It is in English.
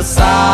the side.